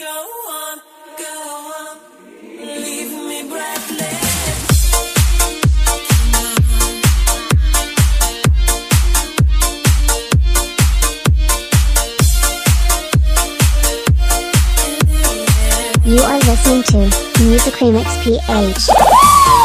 You are listening to Music Remix PH.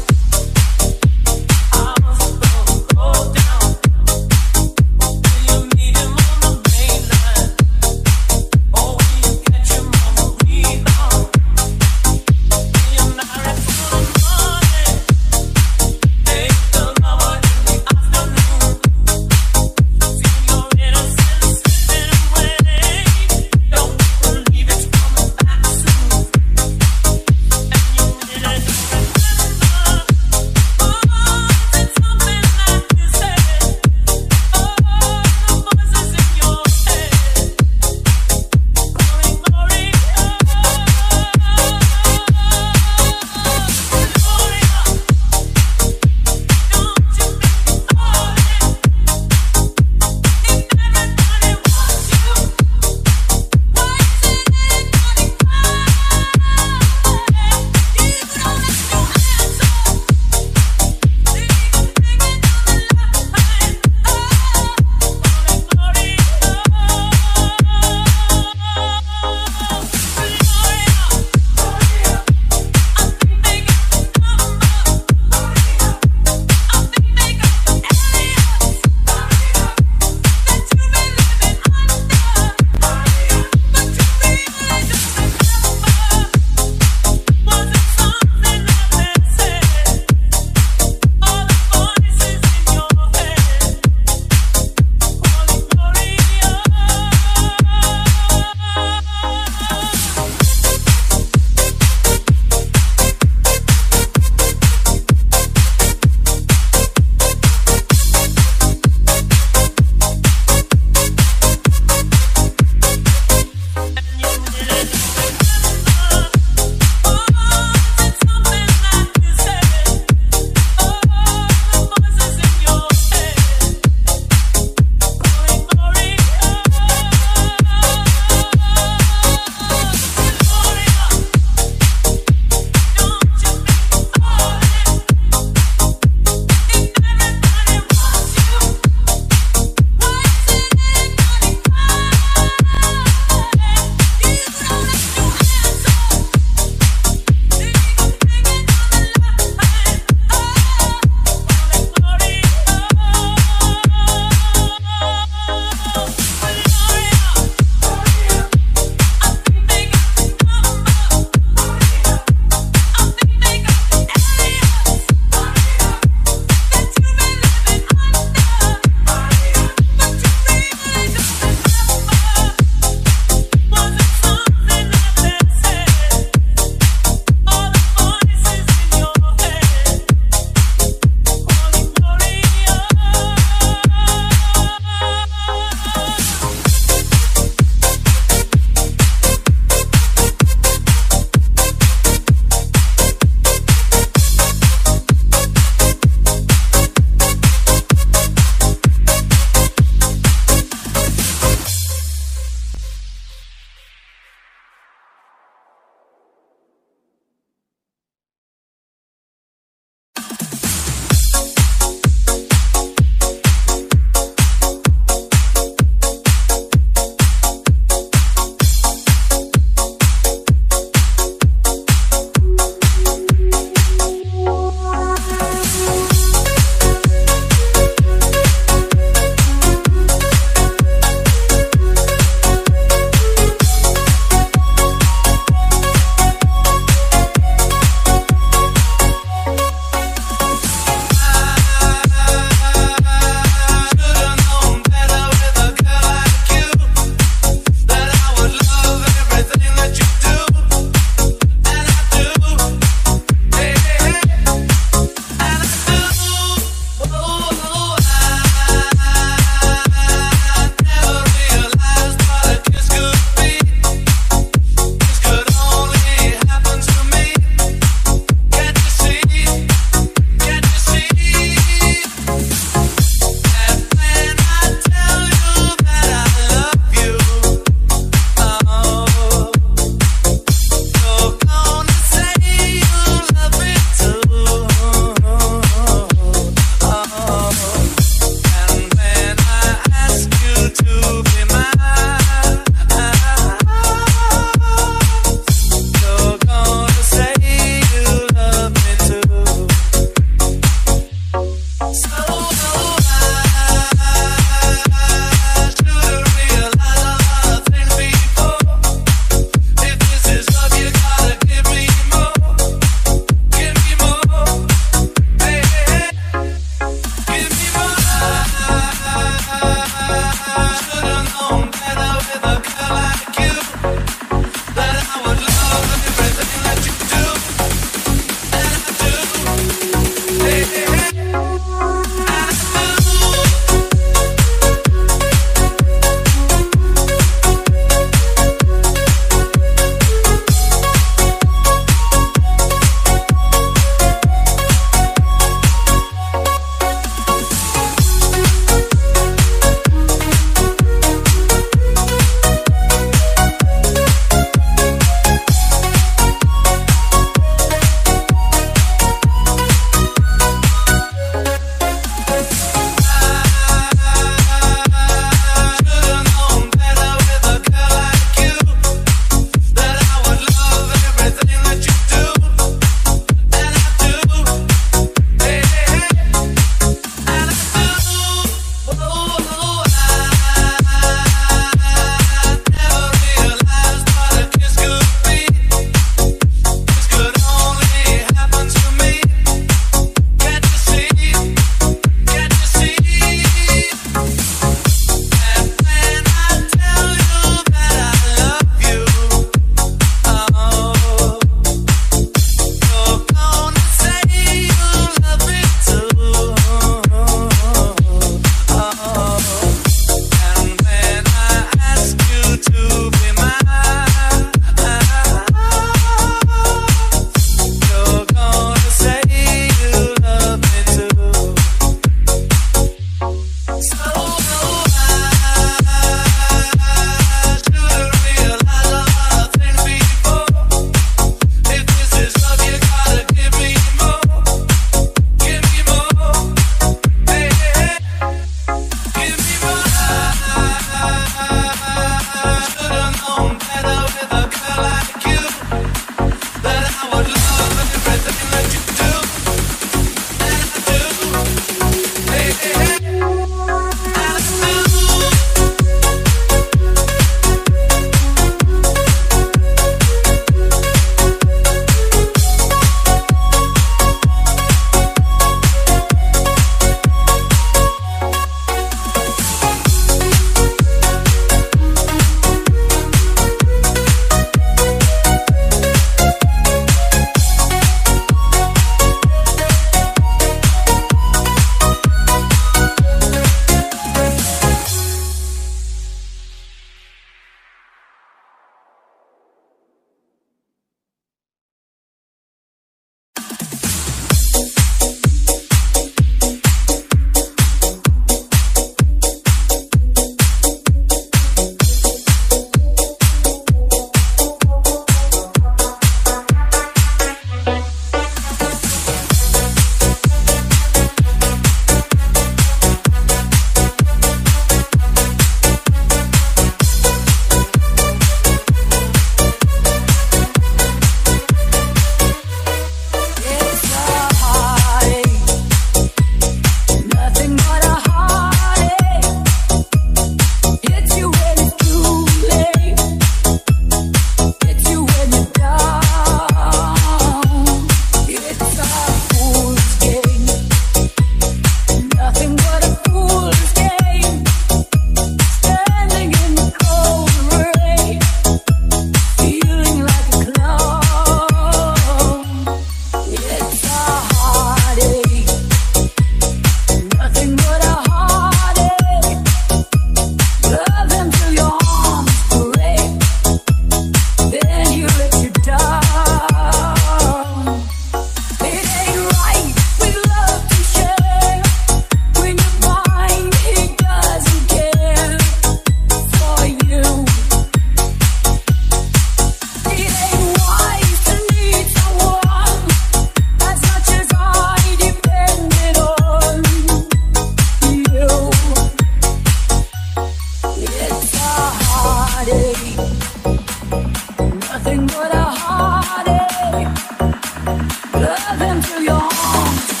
love to your arms.